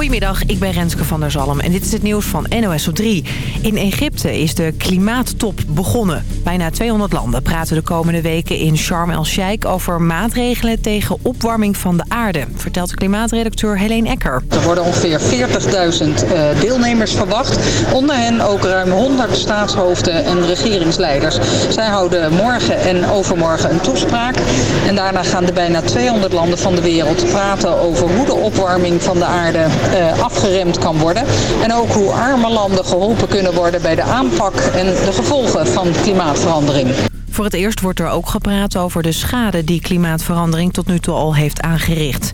Goedemiddag, ik ben Renske van der Zalm en dit is het nieuws van NOS op 3. In Egypte is de klimaattop begonnen. Bijna 200 landen praten de komende weken in Sharm el-Sheikh... over maatregelen tegen opwarming van de aarde, vertelt klimaatredacteur Helene Ecker. Er worden ongeveer 40.000 uh, deelnemers verwacht. Onder hen ook ruim 100 staatshoofden en regeringsleiders. Zij houden morgen en overmorgen een toespraak. En daarna gaan de bijna 200 landen van de wereld praten over hoe de opwarming van de aarde afgeremd kan worden. En ook hoe arme landen geholpen kunnen worden bij de aanpak en de gevolgen van klimaatverandering. Voor het eerst wordt er ook gepraat over de schade die klimaatverandering tot nu toe al heeft aangericht.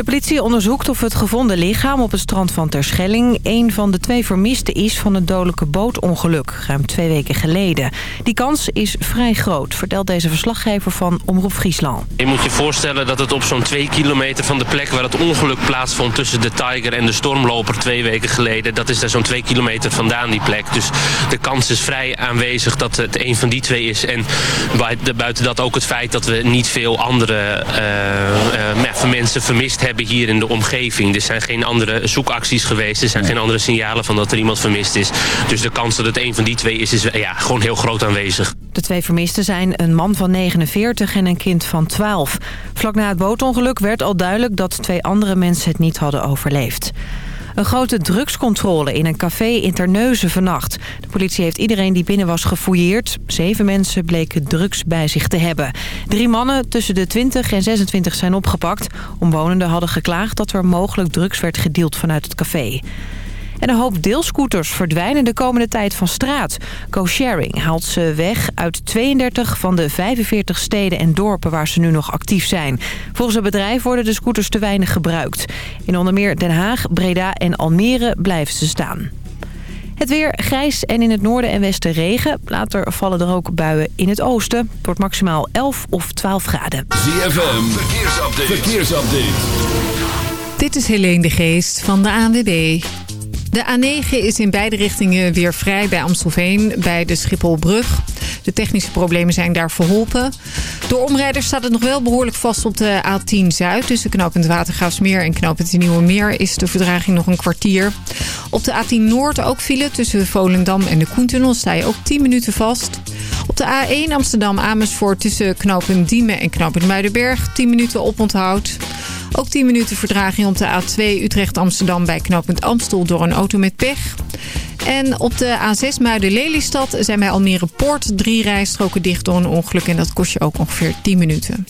De politie onderzoekt of het gevonden lichaam op het strand van Terschelling... een van de twee vermisten is van het dodelijke bootongeluk, ruim twee weken geleden. Die kans is vrij groot, vertelt deze verslaggever van Omroep Friesland. Je moet je voorstellen dat het op zo'n twee kilometer van de plek... waar het ongeluk plaatsvond tussen de Tiger en de Stormloper twee weken geleden... dat is daar zo'n twee kilometer vandaan, die plek. Dus de kans is vrij aanwezig dat het een van die twee is. En buiten dat ook het feit dat we niet veel andere uh, uh, mensen vermist hebben hebben hier in de omgeving. Er zijn geen andere zoekacties geweest. Er zijn geen andere signalen van dat er iemand vermist is. Dus de kans dat het een van die twee is, is ja, gewoon heel groot aanwezig. De twee vermisten zijn een man van 49 en een kind van 12. Vlak na het bootongeluk werd al duidelijk dat twee andere mensen het niet hadden overleefd. Een grote drugscontrole in een café in Terneuzen vannacht. De politie heeft iedereen die binnen was gefouilleerd. Zeven mensen bleken drugs bij zich te hebben. Drie mannen tussen de 20 en 26 zijn opgepakt. Omwonenden hadden geklaagd dat er mogelijk drugs werd gedeeld vanuit het café. En een hoop deelscooters verdwijnen de komende tijd van straat. Co-sharing haalt ze weg uit 32 van de 45 steden en dorpen waar ze nu nog actief zijn. Volgens het bedrijf worden de scooters te weinig gebruikt. In onder meer Den Haag, Breda en Almere blijven ze staan. Het weer grijs en in het noorden en westen regen. Later vallen er ook buien in het oosten. Het wordt maximaal 11 of 12 graden. ZFM, verkeersupdate. verkeersupdate. Dit is Helene de Geest van de ANWB. De A9 is in beide richtingen weer vrij bij Amstelveen, bij de Schipholbrug. De technische problemen zijn daar verholpen. Door omrijders staat het nog wel behoorlijk vast op de A10 Zuid. Tussen knooppunt Watergraafsmeer en knooppunt Nieuwe Meer is de verdraging nog een kwartier. Op de A10 Noord ook file tussen Volendam en de Koentunnel sta je ook 10 minuten vast. Op de A1 Amsterdam-Amersfoort tussen knooppunt Diemen en knooppunt Muidenberg 10 minuten oponthoud. Ook 10 minuten verdraging op de A2 Utrecht-Amsterdam bij knooppunt Amstel door een auto met pech. En op de A6 Muiden-Lelystad zijn bij Almere Poort drie rijstroken dicht door een ongeluk. En dat kost je ook ongeveer 10 minuten.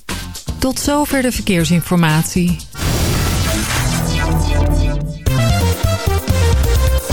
Tot zover de verkeersinformatie.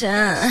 神。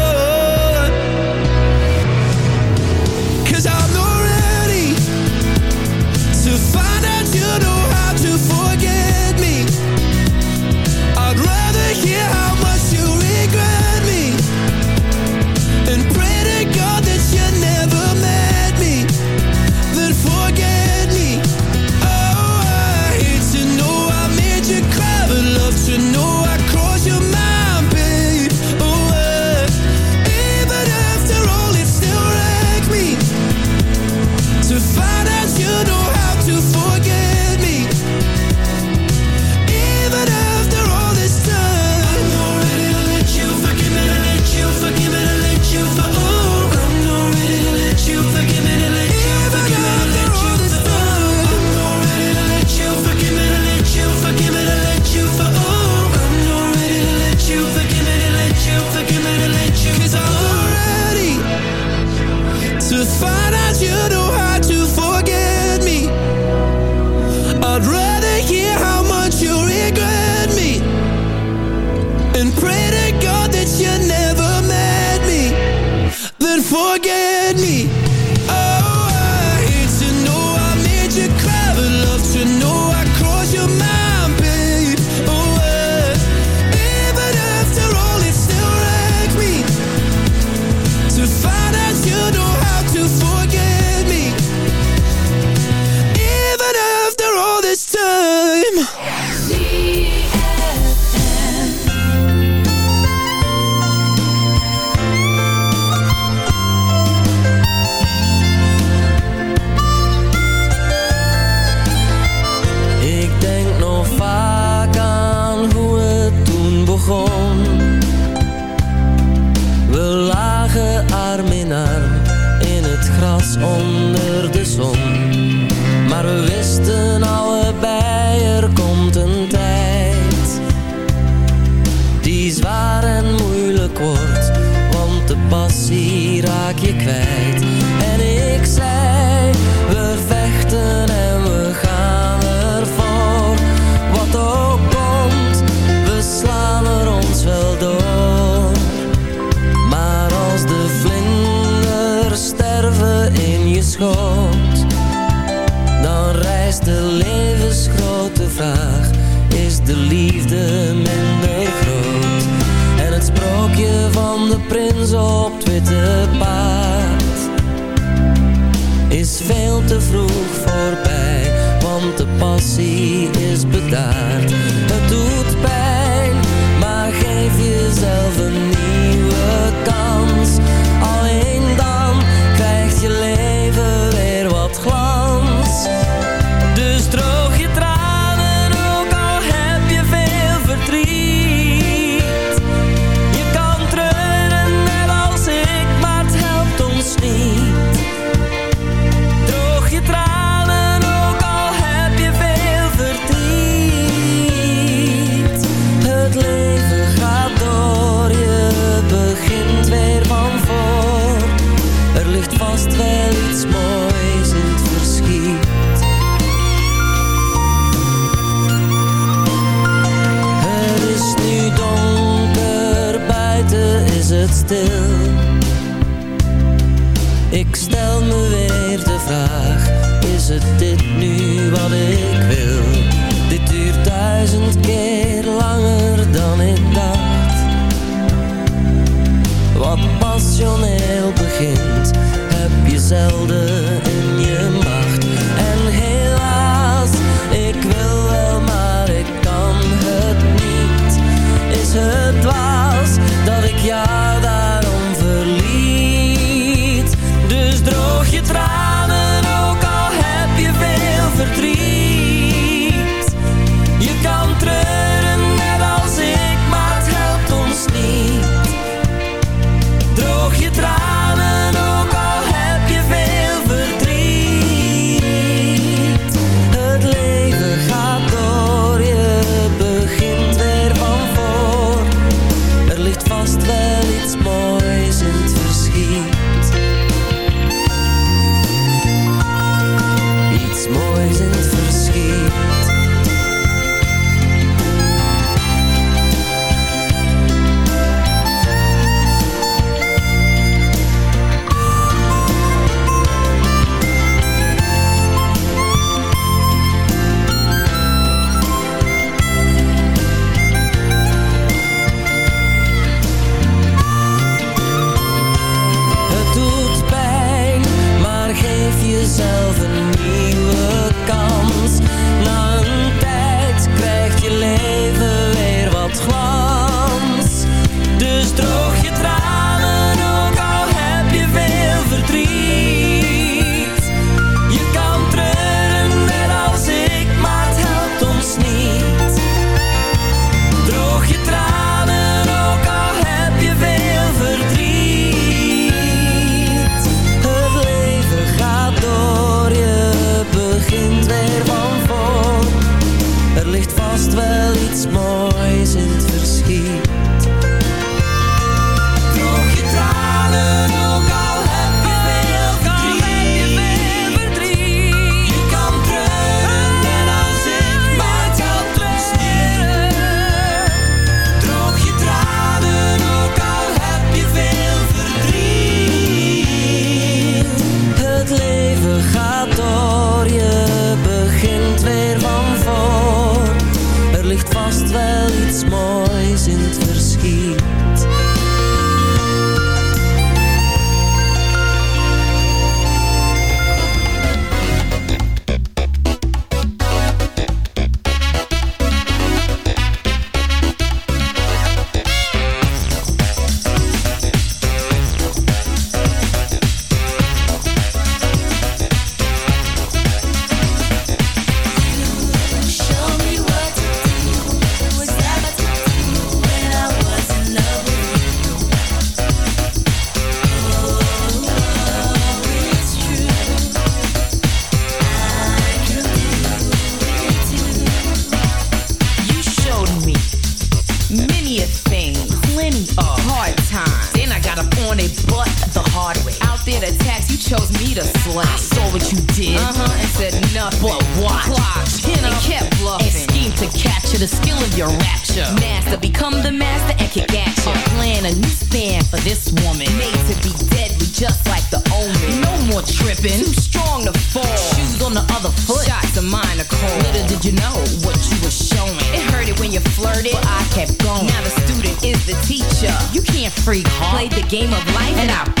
freak, huh? Play the game of life and I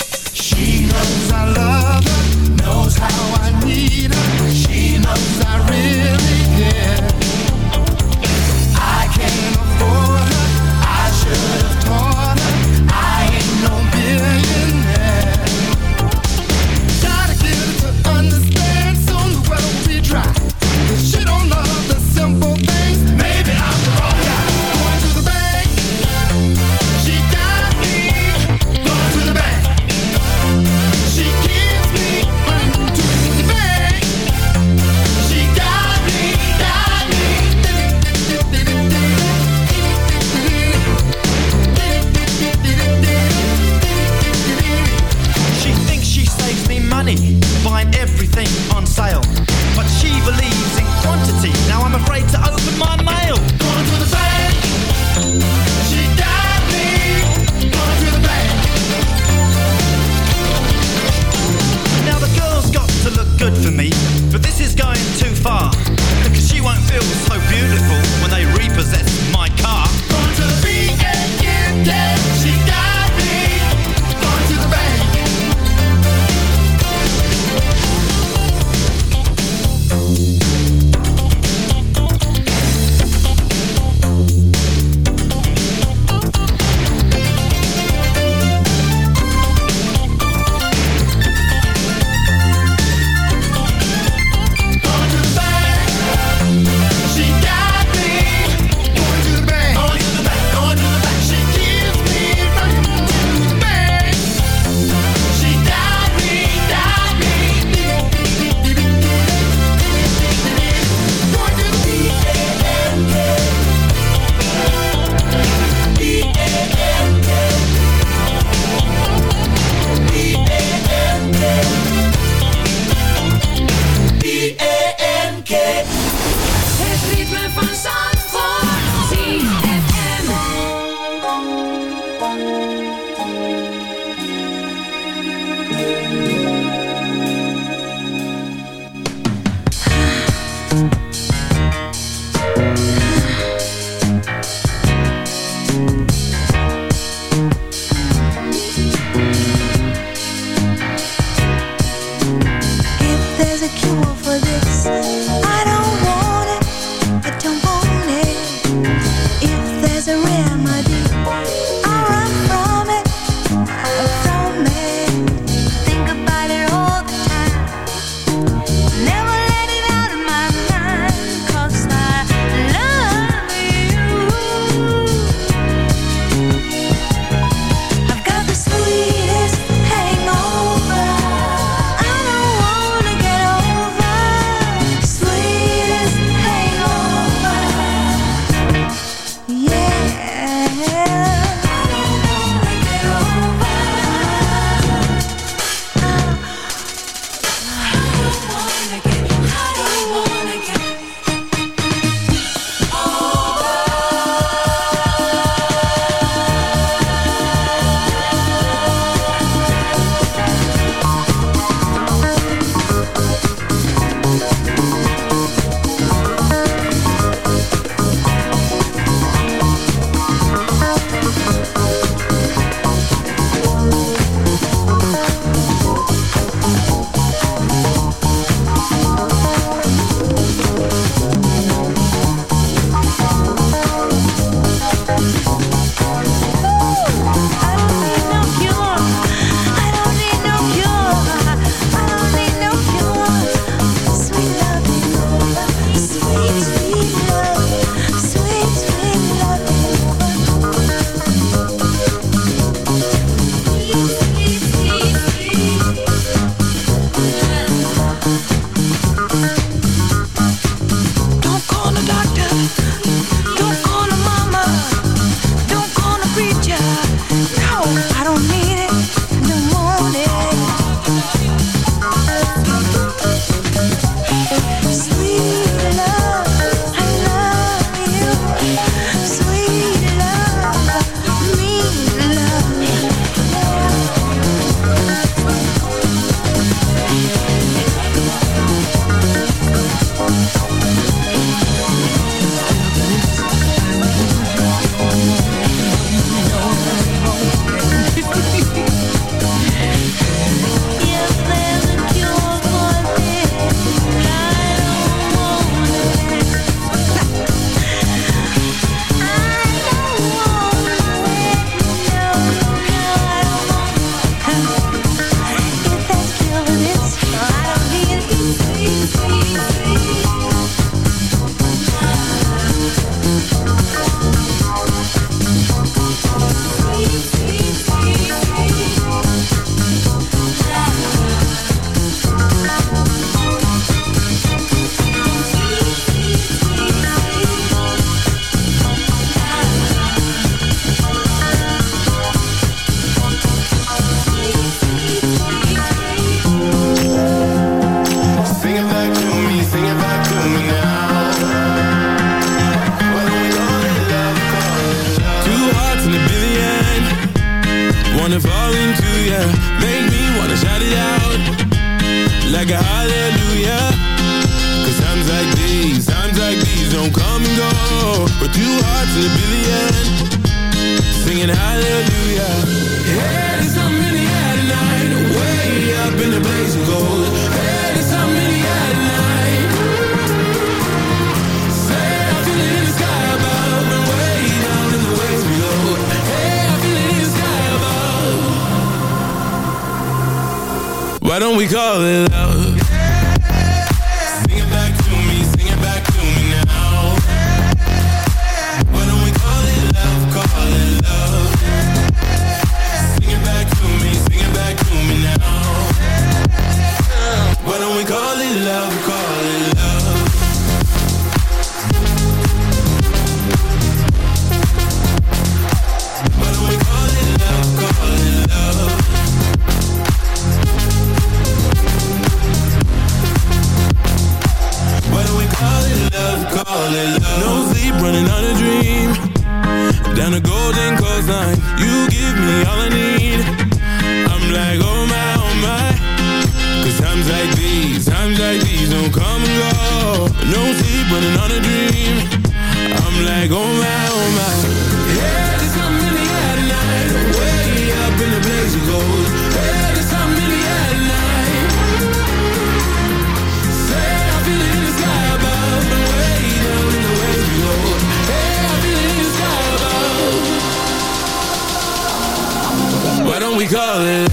call it.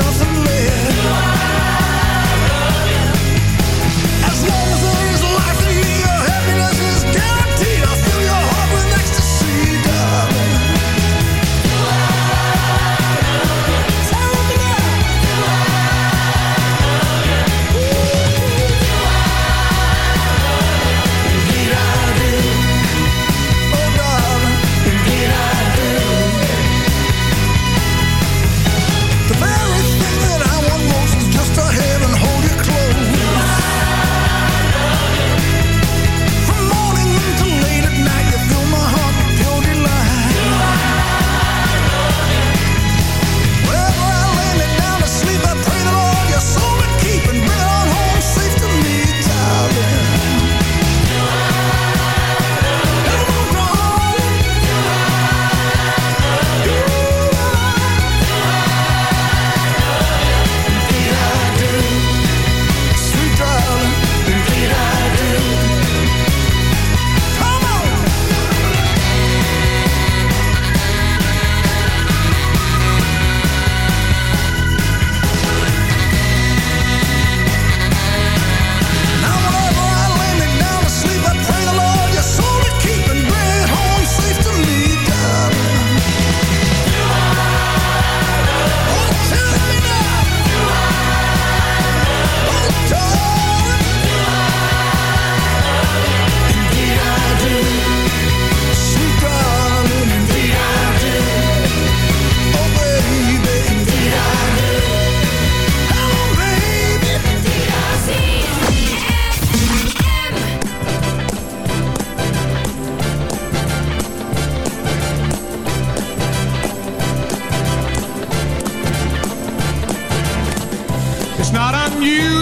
Nothing left.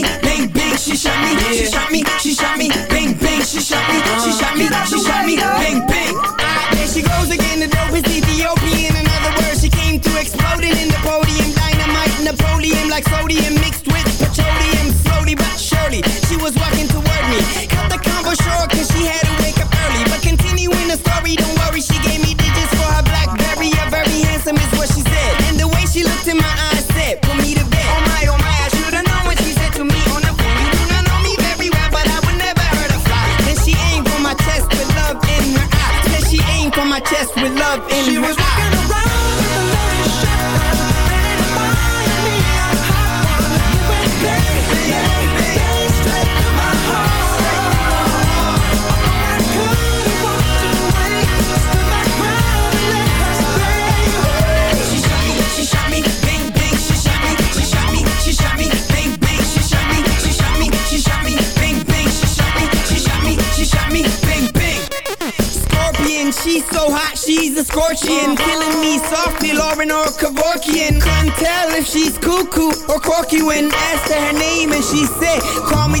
me, bang bang, she shot me, she shot me, she shot me, bang bang, she shot me, she uh-huh. shot me, she shot me, bang bang. Ah, there she goes again, the dope is Ethiopian. In other words, she came through exploding in the podium, dynamite Napoleon like sodium. she was the scorpion Killing me softly, Lauren or Kevorkian. Can't tell if she's cuckoo or quirky When asked her name and she said, call me